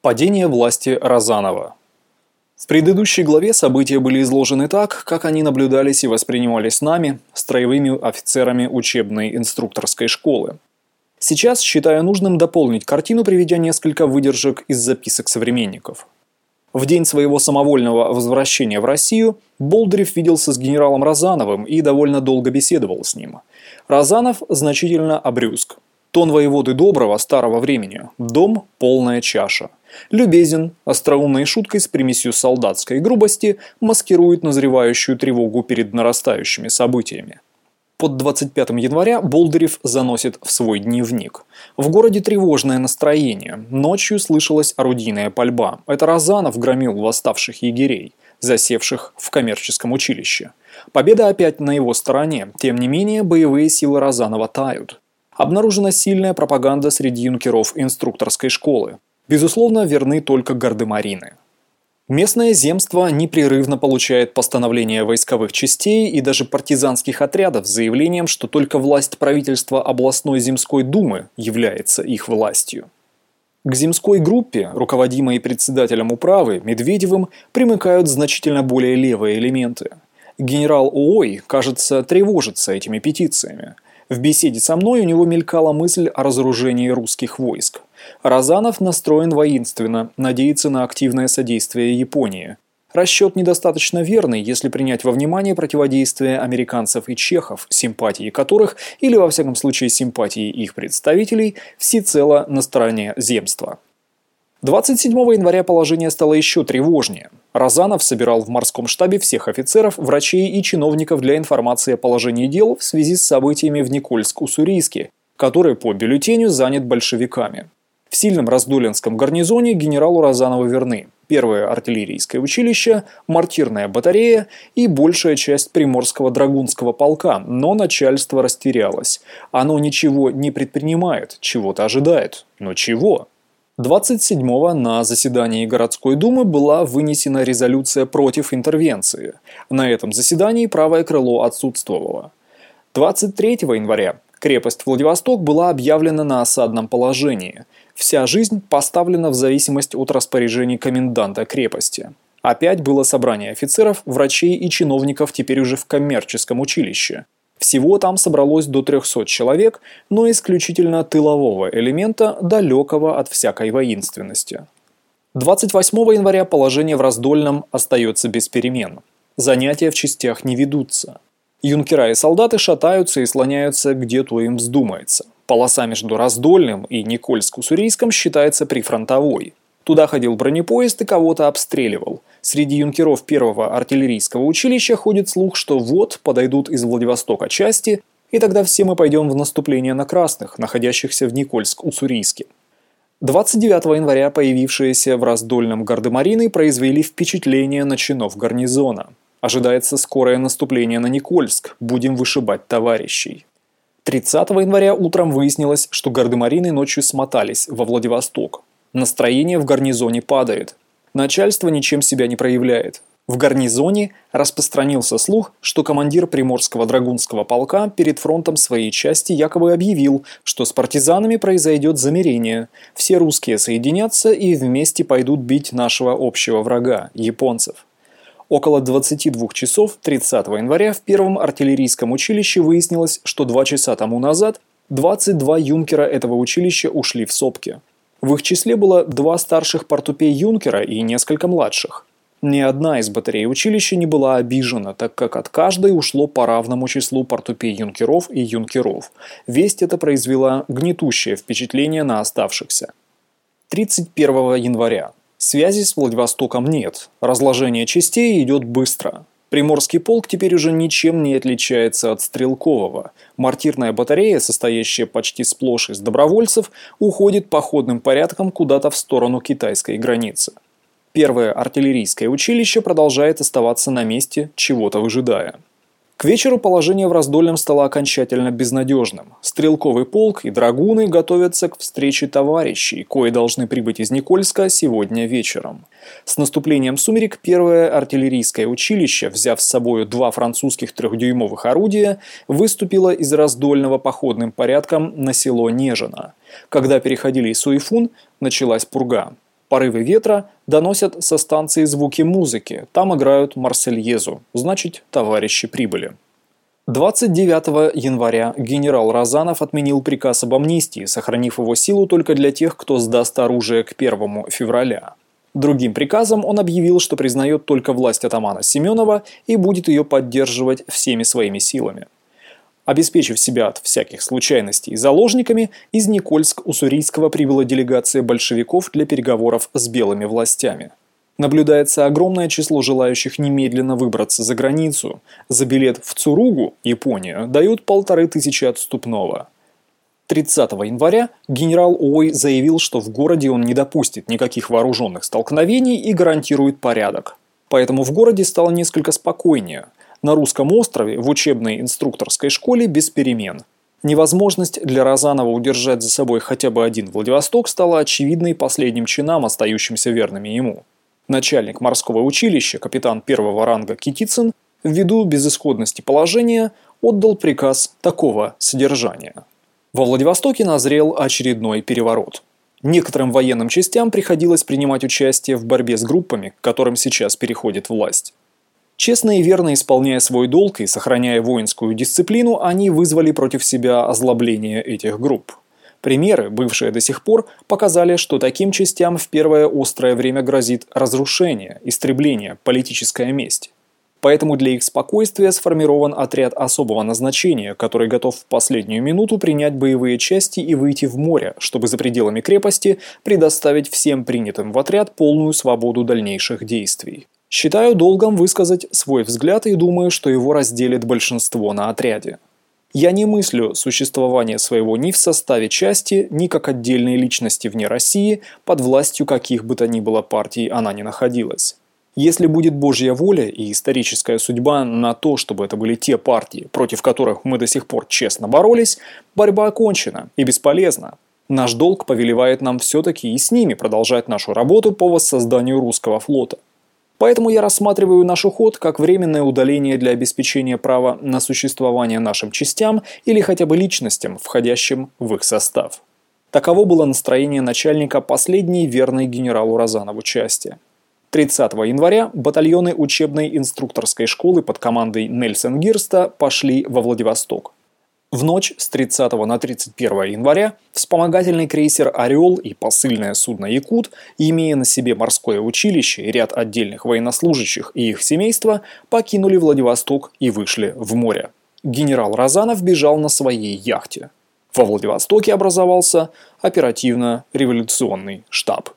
Падение власти Розанова В предыдущей главе события были изложены так, как они наблюдались и воспринимались нами, строевыми офицерами учебной инструкторской школы. Сейчас считаю нужным дополнить картину, приведя несколько выдержек из записок современников. В день своего самовольного возвращения в Россию Болдырев виделся с генералом Розановым и довольно долго беседовал с ним. Розанов значительно обрюзг. Тон воеводы доброго старого времени. Дом – полная чаша. Любезен, остроумной шуткой с примесью солдатской грубости маскирует назревающую тревогу перед нарастающими событиями. Под 25 января Болдырев заносит в свой дневник. В городе тревожное настроение. Ночью слышалась орудийная пальба. Это Розанов громил восставших егерей, засевших в коммерческом училище. Победа опять на его стороне. Тем не менее, боевые силы Розанова тают. Обнаружена сильная пропаганда среди юнкеров инструкторской школы. Безусловно, верны только гардемарины. Местное земство непрерывно получает постановления войсковых частей и даже партизанских отрядов с заявлением, что только власть правительства областной земской думы является их властью. К земской группе, руководимой председателем управы Медведевым, примыкают значительно более левые элементы. Генерал Ой, кажется, тревожится этими петициями. В беседе со мной у него мелькала мысль о разоружении русских войск. Розанов настроен воинственно, надеется на активное содействие Японии. Расчет недостаточно верный, если принять во внимание противодействие американцев и чехов, симпатии которых, или во всяком случае симпатии их представителей, всецело на стороне земства. 27 января положение стало еще тревожнее. Розанов собирал в морском штабе всех офицеров, врачей и чиновников для информации о положении дел в связи с событиями в Никольск-Уссурийске, который по бюллетеню занят большевиками. В сильном Раздолинском гарнизоне генералу Розанову верны первое артиллерийское училище, мортирная батарея и большая часть Приморского драгунского полка, но начальство растерялось. Оно ничего не предпринимает, чего-то ожидает. Но чего? 27-го на заседании городской думы была вынесена резолюция против интервенции. На этом заседании правое крыло отсутствовало. 23 января крепость Владивосток была объявлена на осадном положении. Вся жизнь поставлена в зависимость от распоряжений коменданта крепости. Опять было собрание офицеров, врачей и чиновников теперь уже в коммерческом училище. Всего там собралось до 300 человек, но исключительно тылового элемента, далекого от всякой воинственности. 28 января положение в Раздольном остается без перемен. Занятия в частях не ведутся. Юнкера и солдаты шатаются и слоняются где то им вздумается. Полоса между Раздольным и Никольск-Уссурийском считается прифронтовой. Туда ходил бронепоезд и кого-то обстреливал. Среди юнкеров первого артиллерийского училища ходит слух, что вот подойдут из Владивостока части, и тогда все мы пойдем в наступление на красных, находящихся в Никольск-Уссурийске. 29 января появившиеся в раздольном гардемарины произвели впечатление на чинов гарнизона. Ожидается скорое наступление на Никольск, будем вышибать товарищей. 30 января утром выяснилось, что гардемарины ночью смотались во Владивосток. Настроение в гарнизоне падает. Начальство ничем себя не проявляет. В гарнизоне распространился слух, что командир Приморского драгунского полка перед фронтом своей части якобы объявил, что с партизанами произойдет замерение. Все русские соединятся и вместе пойдут бить нашего общего врага – японцев. Около 22 часов 30 января в первом артиллерийском училище выяснилось, что два часа тому назад 22 юнкера этого училища ушли в сопки. В их числе было два старших портупей юнкера и несколько младших. Ни одна из батарей училища не была обижена, так как от каждой ушло по равному числу портупей юнкеров и юнкеров. Весть эта произвела гнетущее впечатление на оставшихся. 31 января. Связи с Владивостоком нет. Разложение частей идет быстро. Приморский полк теперь уже ничем не отличается от Стрелкового. Мортирная батарея, состоящая почти сплошь из добровольцев, уходит походным порядком куда-то в сторону китайской границы. Первое артиллерийское училище продолжает оставаться на месте, чего-то выжидая. К вечеру положение в раздольном стало окончательно безнадежным. Стрелковый полк и драгуны готовятся к встрече товарищей, кои должны прибыть из Никольска сегодня вечером. С наступлением сумерек первое артиллерийское училище, взяв с собой два французских трехдюймовых орудия, выступило из раздольного походным порядком на село Нежино. Когда переходили из Суйфун, началась пурга. Порывы ветра доносят со станции звуки музыки. Там играют Марсельезу, значит, товарищи прибыли. 29 января генерал Розанов отменил приказ об амнистии, сохранив его силу только для тех, кто сдаст оружие к 1 февраля. Другим приказом он объявил, что признает только власть атамана Семенова и будет ее поддерживать всеми своими силами. Обеспечив себя от всяких случайностей заложниками, из Никольск-Уссурийского прибыла делегация большевиков для переговоров с белыми властями. Наблюдается огромное число желающих немедленно выбраться за границу. За билет в Цуругу, Японию, дают полторы тысячи отступного. 30 января генерал Ой заявил, что в городе он не допустит никаких вооруженных столкновений и гарантирует порядок. Поэтому в городе стало несколько спокойнее. На русском острове в учебной инструкторской школе без перемен. Невозможность для Розанова удержать за собой хотя бы один Владивосток стала очевидной последним чинам, остающимся верными ему. Начальник морского училища, капитан первого ранга Китицын, ввиду безысходности положения, отдал приказ такого содержания. Во Владивостоке назрел очередной переворот. Некоторым военным частям приходилось принимать участие в борьбе с группами, к которым сейчас переходит власть. Честно и верно исполняя свой долг и сохраняя воинскую дисциплину, они вызвали против себя озлобление этих групп. Примеры, бывшие до сих пор, показали, что таким частям в первое острое время грозит разрушение, истребление, политическая месть. Поэтому для их спокойствия сформирован отряд особого назначения, который готов в последнюю минуту принять боевые части и выйти в море, чтобы за пределами крепости предоставить всем принятым в отряд полную свободу дальнейших действий. Считаю долгом высказать свой взгляд и думаю, что его разделит большинство на отряде. Я не мыслю существование своего ни в составе части, ни как отдельной личности вне России, под властью каких бы то ни было партий она не находилась. Если будет Божья воля и историческая судьба на то, чтобы это были те партии, против которых мы до сих пор честно боролись, борьба окончена и бесполезна. Наш долг повелевает нам все-таки и с ними продолжать нашу работу по воссозданию русского флота. Поэтому я рассматриваю наш уход как временное удаление для обеспечения права на существование нашим частям или хотя бы личностям, входящим в их состав. Таково было настроение начальника последней верной генералу Розанову части. 30 января батальоны учебной инструкторской школы под командой Нельсон Гирста пошли во Владивосток. В ночь с 30 на 31 января вспомогательный крейсер «Орел» и посыльное судно «Якут», имея на себе морское училище и ряд отдельных военнослужащих и их семейства, покинули Владивосток и вышли в море. Генерал Розанов бежал на своей яхте. Во Владивостоке образовался оперативно-революционный штаб.